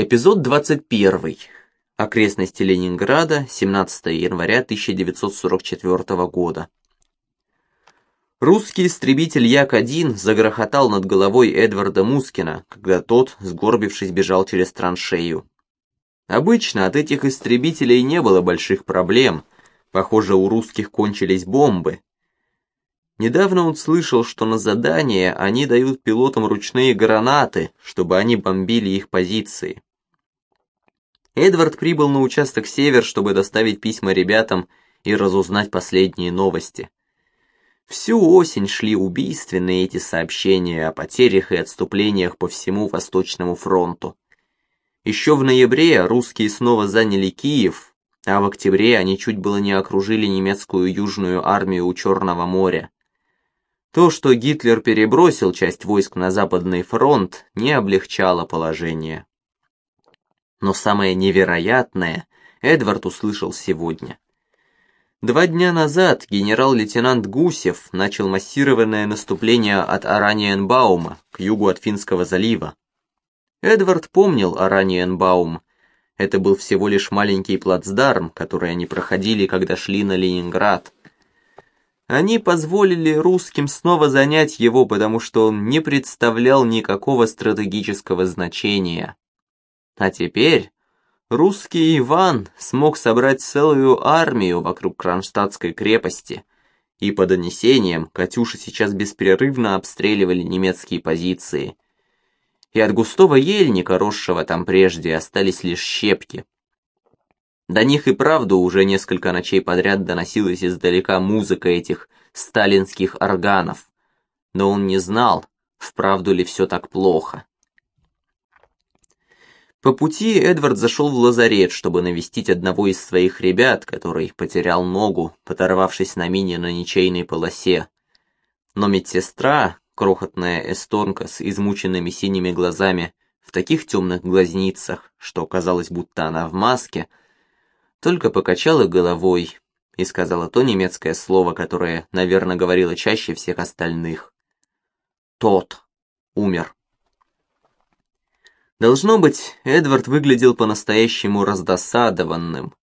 Эпизод 21. Окрестности Ленинграда, 17 января 1944 года. Русский истребитель Як-1 загрохотал над головой Эдварда Мускина, когда тот, сгорбившись, бежал через траншею. Обычно от этих истребителей не было больших проблем. Похоже, у русских кончились бомбы. Недавно он слышал, что на задание они дают пилотам ручные гранаты, чтобы они бомбили их позиции. Эдвард прибыл на участок «Север», чтобы доставить письма ребятам и разузнать последние новости. Всю осень шли убийственные эти сообщения о потерях и отступлениях по всему Восточному фронту. Еще в ноябре русские снова заняли Киев, а в октябре они чуть было не окружили немецкую южную армию у Черного моря. То, что Гитлер перебросил часть войск на Западный фронт, не облегчало положение. Но самое невероятное Эдвард услышал сегодня. Два дня назад генерал-лейтенант Гусев начал массированное наступление от Араниенбаума к югу от Финского залива. Эдвард помнил Араниенбаум. Это был всего лишь маленький плацдарм, который они проходили, когда шли на Ленинград. Они позволили русским снова занять его, потому что он не представлял никакого стратегического значения. А теперь русский Иван смог собрать целую армию вокруг Кронштадтской крепости, и по донесениям Катюши сейчас беспрерывно обстреливали немецкие позиции. И от густого ельника, росшего там прежде, остались лишь щепки. До них и правду уже несколько ночей подряд доносилась издалека музыка этих сталинских органов, но он не знал, вправду ли все так плохо. По пути Эдвард зашел в лазарет, чтобы навестить одного из своих ребят, который потерял ногу, подорвавшись на мине на ничейной полосе. Но медсестра, крохотная эстонка с измученными синими глазами, в таких темных глазницах, что казалось, будто она в маске, только покачала головой и сказала то немецкое слово, которое, наверное, говорила чаще всех остальных. «Тот умер». Должно быть, Эдвард выглядел по-настоящему раздосадованным,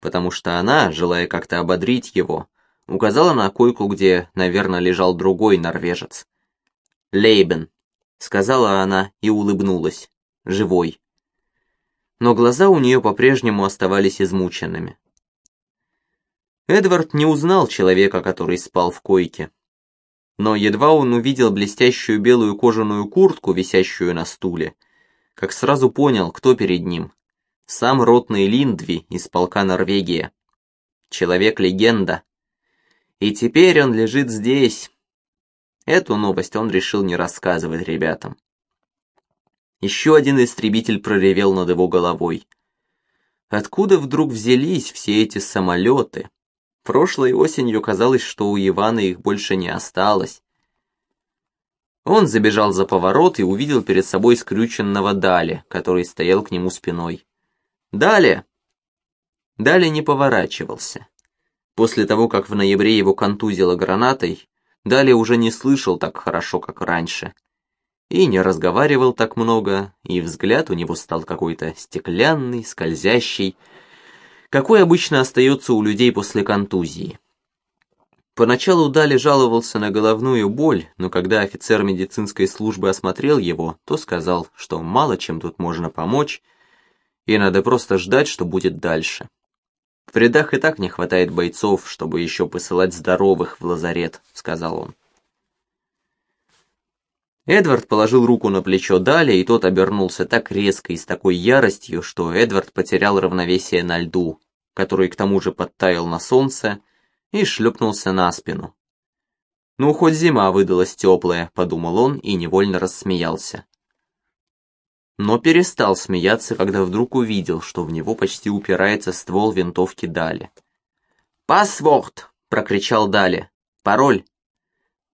потому что она, желая как-то ободрить его, указала на койку, где, наверное, лежал другой норвежец. «Лейбен», — сказала она и улыбнулась, живой. Но глаза у нее по-прежнему оставались измученными. Эдвард не узнал человека, который спал в койке. Но едва он увидел блестящую белую кожаную куртку, висящую на стуле, — как сразу понял, кто перед ним. Сам ротный Линдви из полка Норвегия. Человек-легенда. И теперь он лежит здесь. Эту новость он решил не рассказывать ребятам. Еще один истребитель проревел над его головой. Откуда вдруг взялись все эти самолеты? Прошлой осенью казалось, что у Ивана их больше не осталось. Он забежал за поворот и увидел перед собой скрюченного Дали, который стоял к нему спиной. «Дали!» Дали не поворачивался. После того, как в ноябре его контузило гранатой, Дали уже не слышал так хорошо, как раньше. И не разговаривал так много, и взгляд у него стал какой-то стеклянный, скользящий, какой обычно остается у людей после контузии. Поначалу Дали жаловался на головную боль, но когда офицер медицинской службы осмотрел его, то сказал, что мало чем тут можно помочь, и надо просто ждать, что будет дальше. В рядах и так не хватает бойцов, чтобы еще посылать здоровых в лазарет, сказал он. Эдвард положил руку на плечо Дали, и тот обернулся так резко и с такой яростью, что Эдвард потерял равновесие на льду, который к тому же подтаял на солнце, и шлепнулся на спину. «Ну, хоть зима выдалась теплая», — подумал он и невольно рассмеялся. Но перестал смеяться, когда вдруг увидел, что в него почти упирается ствол винтовки Дали. «Пасворд!» — прокричал Дали. «Пароль!»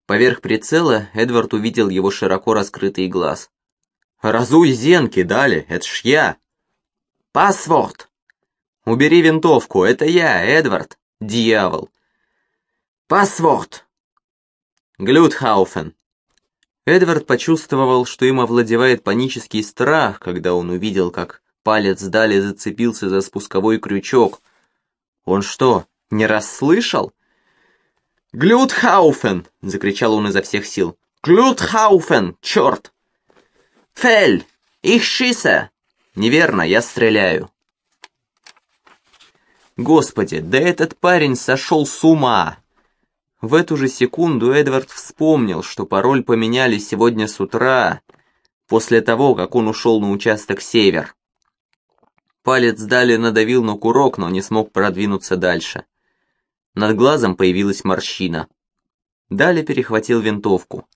Поверх прицела Эдвард увидел его широко раскрытый глаз. «Разуй зенки, Дали, это ж я!» «Пасворд!» «Убери винтовку, это я, Эдвард, дьявол!» «Пасворд!» «Глютхауфен!» Эдвард почувствовал, что им овладевает панический страх, когда он увидел, как Палец Дали зацепился за спусковой крючок. Он что, не расслышал? «Глютхауфен!» — закричал он изо всех сил. «Глютхауфен! Черт!» «Фель! Их шиса!» «Неверно, я стреляю!» Господи, да этот парень сошел с ума! В эту же секунду Эдвард вспомнил, что пароль поменяли сегодня с утра, после того, как он ушел на участок «Север». Палец Дали надавил на курок, но не смог продвинуться дальше. Над глазом появилась морщина. Дали перехватил винтовку.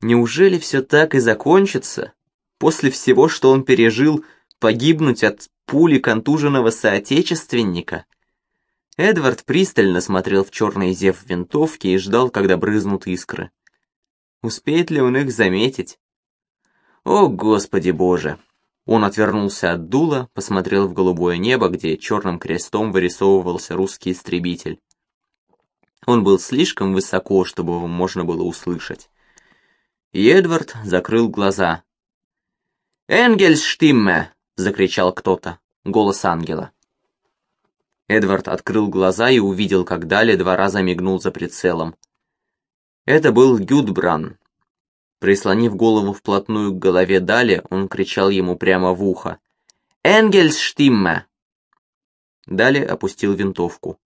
Неужели все так и закончится? После всего, что он пережил, погибнуть от пули контуженного соотечественника? Эдвард пристально смотрел в черный зев винтовки и ждал, когда брызнут искры. Успеет ли он их заметить? О, Господи Боже! Он отвернулся от дула, посмотрел в голубое небо, где черным крестом вырисовывался русский истребитель. Он был слишком высоко, чтобы его можно было услышать. И Эдвард закрыл глаза. «Энгельштимме!» — закричал кто-то. Голос ангела. Эдвард открыл глаза и увидел, как Дали два раза мигнул за прицелом. Это был Гюдбран, Прислонив голову вплотную к голове Дали, он кричал ему прямо в ухо. «Энгельсштимме!» Дали опустил винтовку.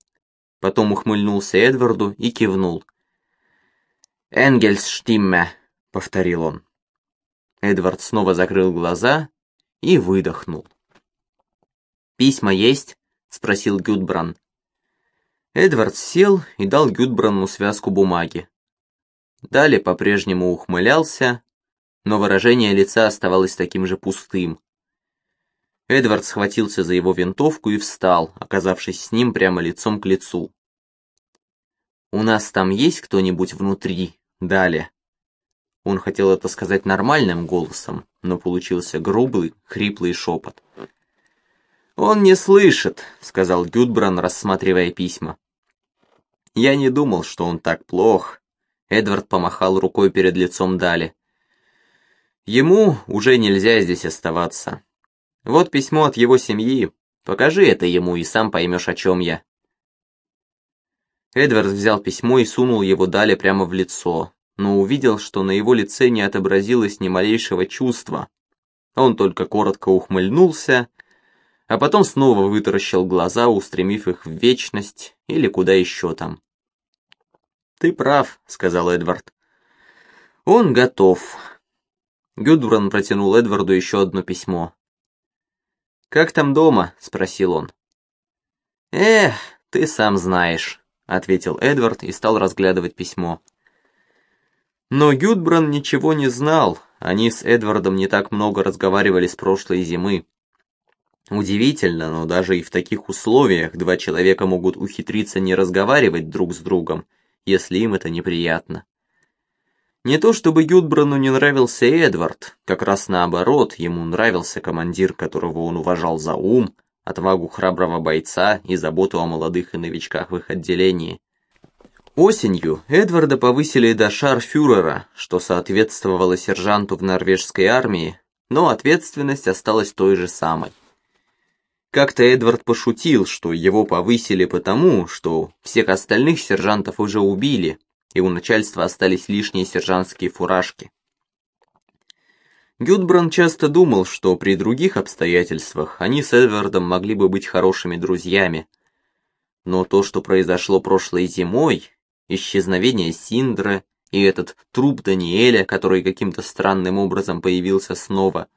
Потом ухмыльнулся Эдварду и кивнул. «Энгельсштимме!» — повторил он. Эдвард снова закрыл глаза и выдохнул. «Письма есть?» — спросил Гюдбран. Эдвард сел и дал Гюдбрану связку бумаги. Дали по-прежнему ухмылялся, но выражение лица оставалось таким же пустым. Эдвард схватился за его винтовку и встал, оказавшись с ним прямо лицом к лицу. «У нас там есть кто-нибудь внутри?» Дали. Он хотел это сказать нормальным голосом, но получился грубый, хриплый шепот. «Он не слышит», — сказал Гюдбран, рассматривая письма. «Я не думал, что он так плох, Эдвард помахал рукой перед лицом Дали. Ему уже нельзя здесь оставаться. Вот письмо от его семьи. Покажи это ему, и сам поймешь, о чем я. Эдвард взял письмо и сунул его Дали прямо в лицо, но увидел, что на его лице не отобразилось ни малейшего чувства. Он только коротко ухмыльнулся, а потом снова вытаращил глаза, устремив их в вечность или куда еще там. «Ты прав», — сказал Эдвард. «Он готов». Гюдбран протянул Эдварду еще одно письмо. «Как там дома?» — спросил он. «Эх, ты сам знаешь», — ответил Эдвард и стал разглядывать письмо. Но Гюдбран ничего не знал, они с Эдвардом не так много разговаривали с прошлой зимы. Удивительно, но даже и в таких условиях два человека могут ухитриться не разговаривать друг с другом, если им это неприятно. Не то чтобы Юдбрану не нравился Эдвард, как раз наоборот, ему нравился командир, которого он уважал за ум, отвагу храброго бойца и заботу о молодых и новичках в их отделении. Осенью Эдварда повысили до шарфюрера, что соответствовало сержанту в норвежской армии, но ответственность осталась той же самой. Как-то Эдвард пошутил, что его повысили потому, что всех остальных сержантов уже убили, и у начальства остались лишние сержантские фуражки. Гюдбран часто думал, что при других обстоятельствах они с Эдвардом могли бы быть хорошими друзьями. Но то, что произошло прошлой зимой, исчезновение Синдра и этот труп Даниэля, который каким-то странным образом появился снова,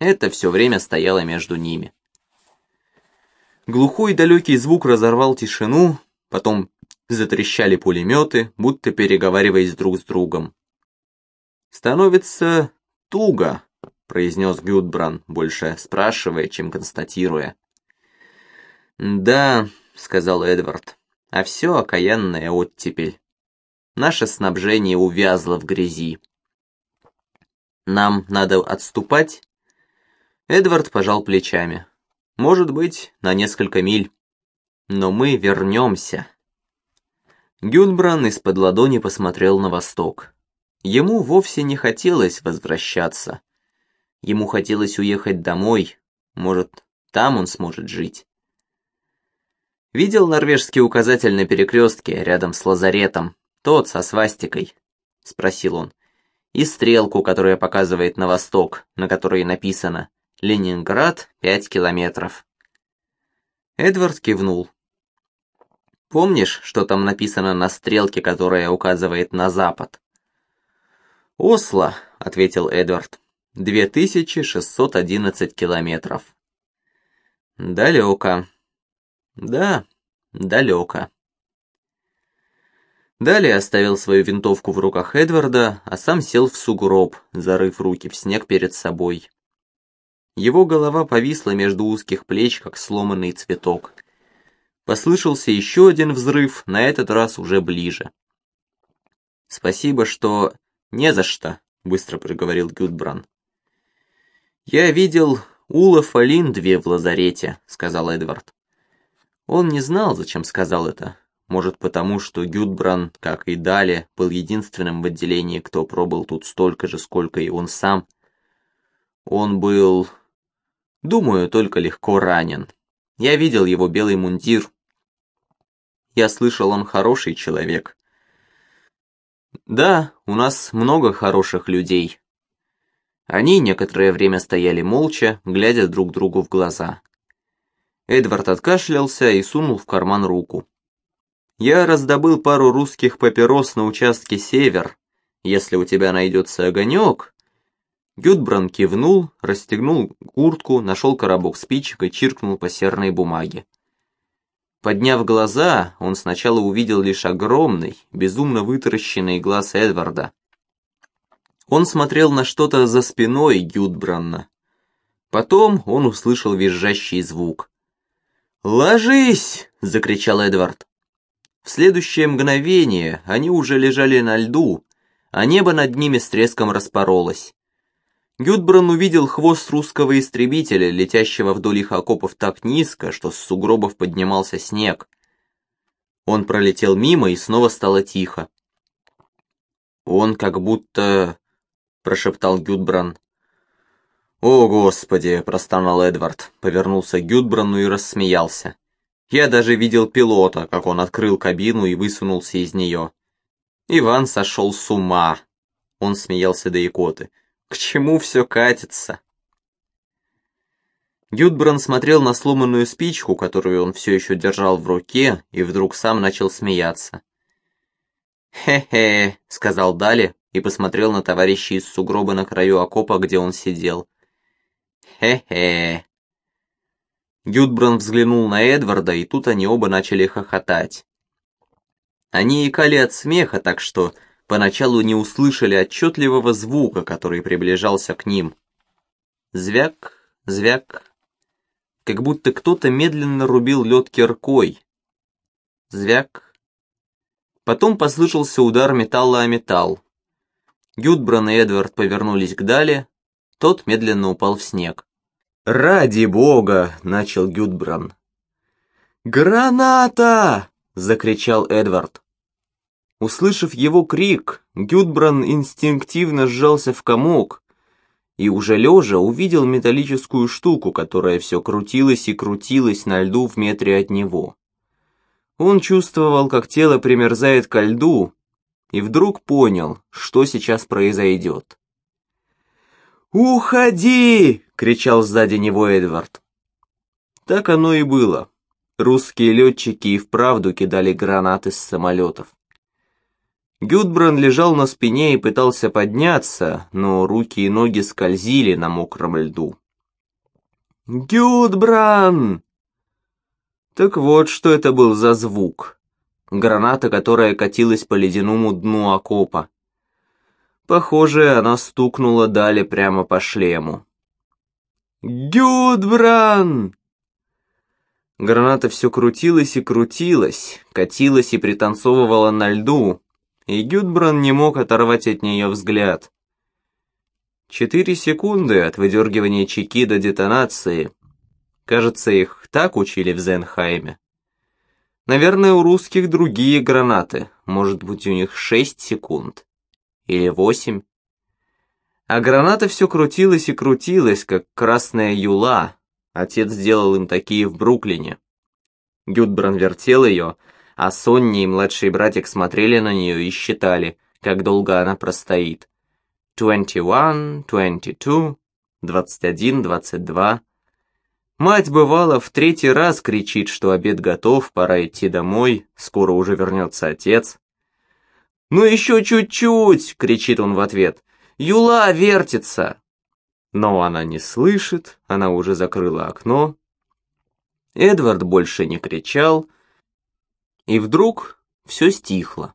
это все время стояло между ними. Глухой далекий звук разорвал тишину, потом затрещали пулеметы, будто переговариваясь друг с другом. «Становится туго», — произнес Гюдбран, больше спрашивая, чем констатируя. «Да», — сказал Эдвард, — «а все окаянная оттепель. Наше снабжение увязло в грязи. Нам надо отступать?» Эдвард пожал плечами. Может быть, на несколько миль. Но мы вернемся. Гюнбран из-под ладони посмотрел на восток. Ему вовсе не хотелось возвращаться. Ему хотелось уехать домой, Может, там он сможет жить. Видел норвежский указатель на перекрестке рядом с лазаретом? Тот со свастикой? Спросил он. И стрелку, которая показывает на восток, на которой написано «Ленинград, пять километров». Эдвард кивнул. «Помнишь, что там написано на стрелке, которая указывает на запад?» «Осло», — ответил Эдвард. «2611 километров». «Далеко». «Да, далеко». Далее оставил свою винтовку в руках Эдварда, а сам сел в сугроб, зарыв руки в снег перед собой. Его голова повисла между узких плеч, как сломанный цветок. Послышался еще один взрыв, на этот раз уже ближе. «Спасибо, что...» «Не за что», — быстро проговорил Гюдбран. «Я видел Ула Фалиндве в лазарете», — сказал Эдвард. Он не знал, зачем сказал это. Может, потому что Гюдбран, как и Дали, был единственным в отделении, кто пробыл тут столько же, сколько и он сам. Он был Думаю, только легко ранен. Я видел его белый мундир. Я слышал, он хороший человек. Да, у нас много хороших людей. Они некоторое время стояли молча, глядя друг другу в глаза. Эдвард откашлялся и сунул в карман руку. «Я раздобыл пару русских папирос на участке «Север». Если у тебя найдется огонек, Гюдбран кивнул, расстегнул куртку, нашел коробок спичек и чиркнул по серной бумаге. Подняв глаза, он сначала увидел лишь огромный, безумно вытаращенный глаз Эдварда. Он смотрел на что-то за спиной Гюдбранна. Потом он услышал визжащий звук. «Ложись!» — закричал Эдвард. В следующее мгновение они уже лежали на льду, а небо над ними с треском распоролось. Гюдбран увидел хвост русского истребителя, летящего вдоль их окопов так низко, что с сугробов поднимался снег. Он пролетел мимо, и снова стало тихо. «Он как будто...» — прошептал Гюдбран. «О, Господи!» — простонал Эдвард, повернулся к Гюдбрану и рассмеялся. Я даже видел пилота, как он открыл кабину и высунулся из нее. Иван сошел с ума. Он смеялся до икоты. К чему все катится? Гюдбран смотрел на сломанную спичку, которую он все еще держал в руке, и вдруг сам начал смеяться. «Хе-хе», — сказал Дали и посмотрел на товарища из сугроба на краю окопа, где он сидел. «Хе-хе». Гюдбран взглянул на Эдварда, и тут они оба начали хохотать. Они икали от смеха, так что поначалу не услышали отчетливого звука, который приближался к ним. Звяк, звяк, как будто кто-то медленно рубил лед киркой. Звяк. Потом послышался удар металла о металл. Гюдбран и Эдвард повернулись к Дале, тот медленно упал в снег. «Ради бога!» — начал Гюдбран. «Граната!» — закричал Эдвард. Услышав его крик, Гюдбран инстинктивно сжался в комок и уже лежа увидел металлическую штуку, которая все крутилась и крутилась на льду в метре от него. Он чувствовал, как тело примерзает ко льду, и вдруг понял, что сейчас произойдет. «Уходи!» — кричал сзади него Эдвард. Так оно и было. Русские летчики и вправду кидали гранаты с самолетов. Гюдбран лежал на спине и пытался подняться, но руки и ноги скользили на мокром льду. «Гюдбран!» Так вот, что это был за звук. Граната, которая катилась по ледяному дну окопа. Похоже, она стукнула Дали прямо по шлему. «Гюдбран!» Граната все крутилась и крутилась, катилась и пританцовывала на льду, и Гюдбран не мог оторвать от нее взгляд. Четыре секунды от выдергивания чеки до детонации. Кажется, их так учили в Зенхайме. Наверное, у русских другие гранаты, может быть, у них шесть секунд. Или восемь. А граната все крутилась и крутилась, как красная юла, Отец сделал им такие в Бруклине. Гюдбран вертел ее, а Сонни и младший братик смотрели на нее и считали, как долго она простоит. Twenty one, twenty two, двадцать один, двадцать два. Мать бывала в третий раз кричит, что обед готов, пора идти домой, скоро уже вернется отец. «Ну еще чуть-чуть!» — кричит он в ответ. «Юла вертится!» Но она не слышит, она уже закрыла окно. Эдвард больше не кричал, и вдруг все стихло.